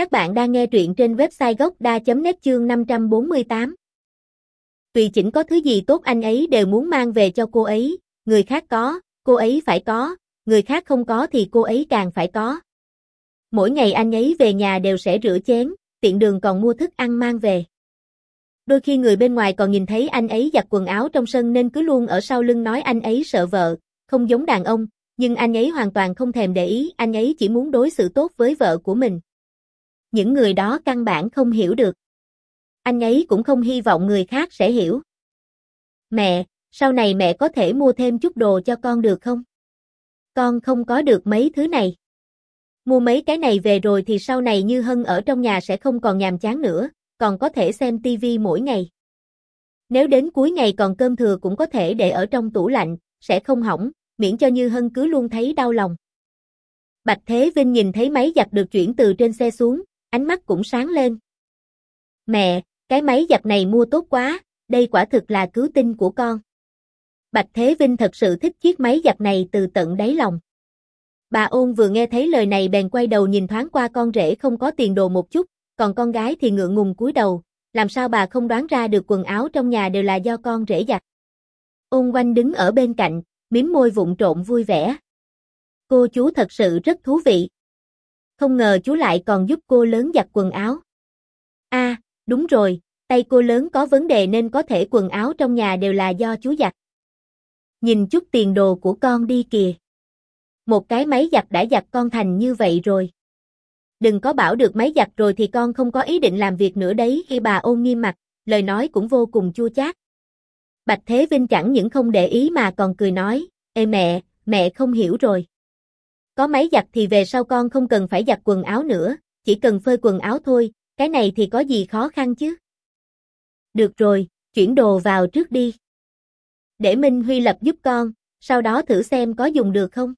Các bạn đang nghe truyện trên website gốc đa.net chương 548. Tùy chỉnh có thứ gì tốt anh ấy đều muốn mang về cho cô ấy, người khác có, cô ấy phải có, người khác không có thì cô ấy càng phải có. Mỗi ngày anh ấy về nhà đều sẽ rửa chén, tiện đường còn mua thức ăn mang về. Đôi khi người bên ngoài còn nhìn thấy anh ấy giặt quần áo trong sân nên cứ luôn ở sau lưng nói anh ấy sợ vợ, không giống đàn ông, nhưng anh ấy hoàn toàn không thèm để ý, anh ấy chỉ muốn đối xử tốt với vợ của mình. Những người đó căn bản không hiểu được. Anh ấy cũng không hy vọng người khác sẽ hiểu. Mẹ, sau này mẹ có thể mua thêm chút đồ cho con được không? Con không có được mấy thứ này. Mua mấy cái này về rồi thì sau này Như Hân ở trong nhà sẽ không còn nhàm chán nữa, còn có thể xem tivi mỗi ngày. Nếu đến cuối ngày còn cơm thừa cũng có thể để ở trong tủ lạnh, sẽ không hỏng, miễn cho Như Hân cứ luôn thấy đau lòng. Bạch Thế Vinh nhìn thấy máy giặt được chuyển từ trên xe xuống, ánh mắt cũng sáng lên. Mẹ, cái máy giặt này mua tốt quá, đây quả thực là cứu tinh của con. Bạch Thế Vinh thật sự thích chiếc máy giặt này từ tận đáy lòng. Bà ôn vừa nghe thấy lời này bèn quay đầu nhìn thoáng qua con rể không có tiền đồ một chút, còn con gái thì ngượng ngùng cúi đầu, làm sao bà không đoán ra được quần áo trong nhà đều là do con rể giặt. Ôn quanh đứng ở bên cạnh, miếm môi vụng trộn vui vẻ. Cô chú thật sự rất thú vị. Không ngờ chú lại còn giúp cô lớn giặt quần áo. a à, đúng rồi, tay cô lớn có vấn đề nên có thể quần áo trong nhà đều là do chú giặt. Nhìn chút tiền đồ của con đi kìa. Một cái máy giặt đã giặt con thành như vậy rồi. Đừng có bảo được máy giặt rồi thì con không có ý định làm việc nữa đấy khi bà ôn nghiêm mặt, lời nói cũng vô cùng chua chát. Bạch Thế Vinh chẳng những không để ý mà còn cười nói, Ê mẹ, mẹ không hiểu rồi. Có máy giặt thì về sau con không cần phải giặt quần áo nữa, chỉ cần phơi quần áo thôi, cái này thì có gì khó khăn chứ. Được rồi, chuyển đồ vào trước đi. Để Minh Huy lập giúp con, sau đó thử xem có dùng được không.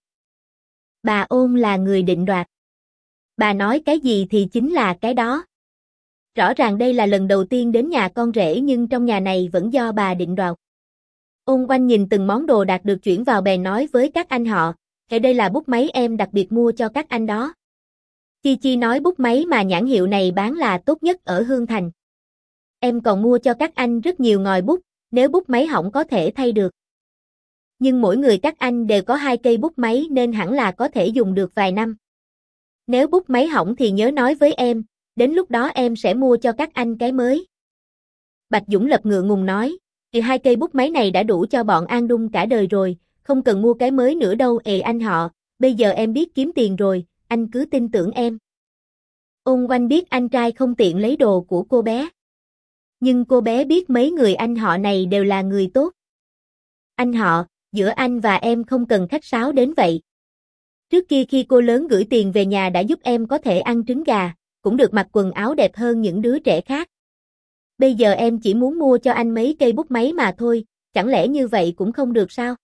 Bà ôn là người định đoạt. Bà nói cái gì thì chính là cái đó. Rõ ràng đây là lần đầu tiên đến nhà con rể nhưng trong nhà này vẫn do bà định đoạt. Ôn quanh nhìn từng món đồ đạt được chuyển vào bè nói với các anh họ, hệ đây là bút máy em đặc biệt mua cho các anh đó. Chi Chi nói bút máy mà nhãn hiệu này bán là tốt nhất ở Hương Thành. Em còn mua cho các anh rất nhiều ngòi bút, nếu bút máy hỏng có thể thay được. Nhưng mỗi người các anh đều có hai cây bút máy nên hẳn là có thể dùng được vài năm. Nếu bút máy hỏng thì nhớ nói với em, đến lúc đó em sẽ mua cho các anh cái mới. Bạch Dũng lập ngựa ngùng nói, thì hai cây bút máy này đã đủ cho bọn An Đung cả đời rồi, không cần mua cái mới nữa đâu ề anh họ, bây giờ em biết kiếm tiền rồi, anh cứ tin tưởng em. Ôn quanh biết anh trai không tiện lấy đồ của cô bé. Nhưng cô bé biết mấy người anh họ này đều là người tốt. Anh họ, giữa anh và em không cần khách sáo đến vậy. Trước kia khi cô lớn gửi tiền về nhà đã giúp em có thể ăn trứng gà, cũng được mặc quần áo đẹp hơn những đứa trẻ khác. Bây giờ em chỉ muốn mua cho anh mấy cây bút máy mà thôi, chẳng lẽ như vậy cũng không được sao?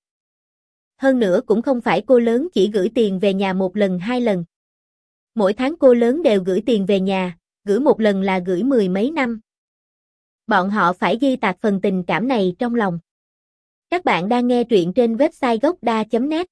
Hơn nữa cũng không phải cô lớn chỉ gửi tiền về nhà một lần hai lần. Mỗi tháng cô lớn đều gửi tiền về nhà, gửi một lần là gửi mười mấy năm. Bọn họ phải ghi tạc phần tình cảm này trong lòng. Các bạn đang nghe truyện trên website gocda.net